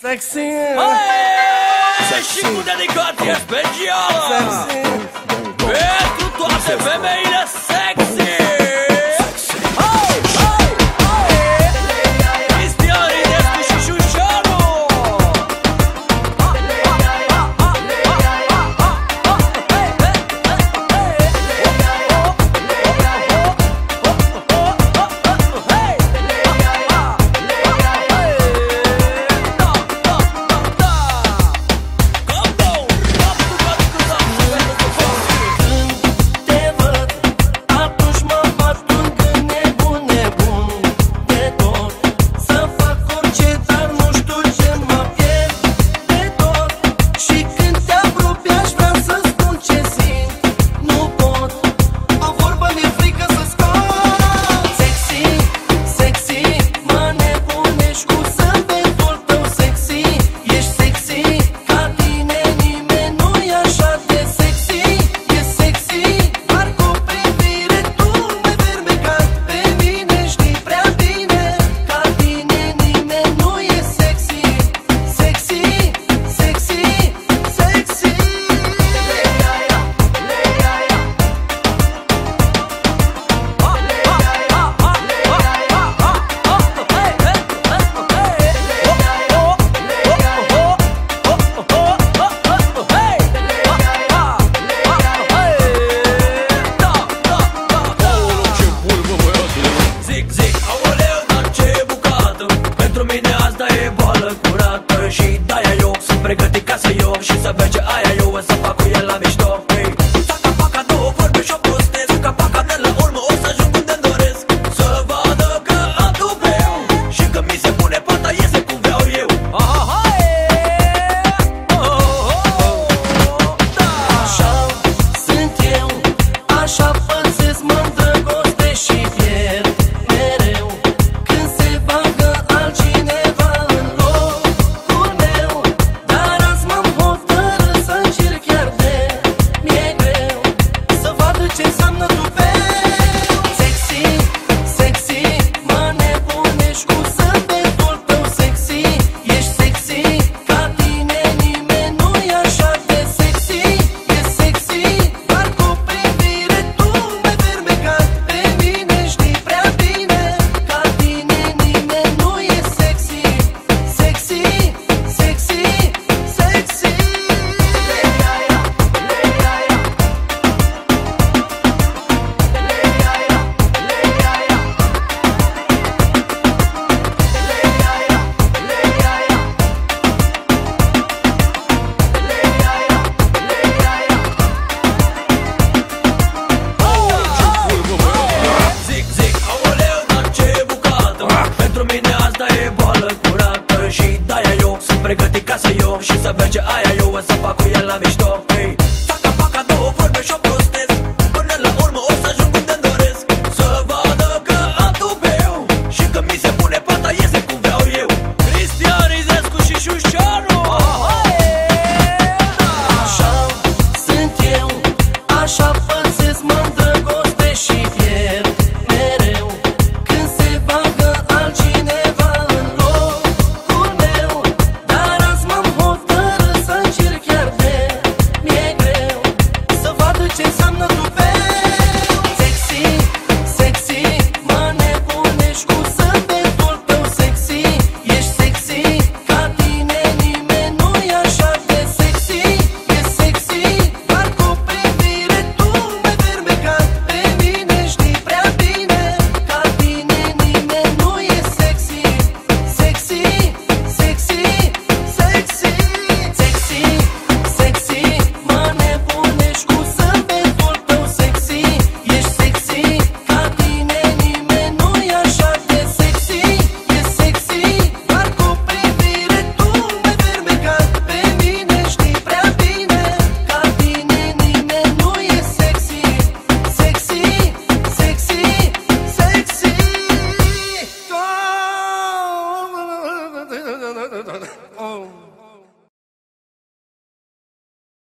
Sexinha! Aê! Chico Delicado e Espediola! Sexinha! Pedro Torce Vermelha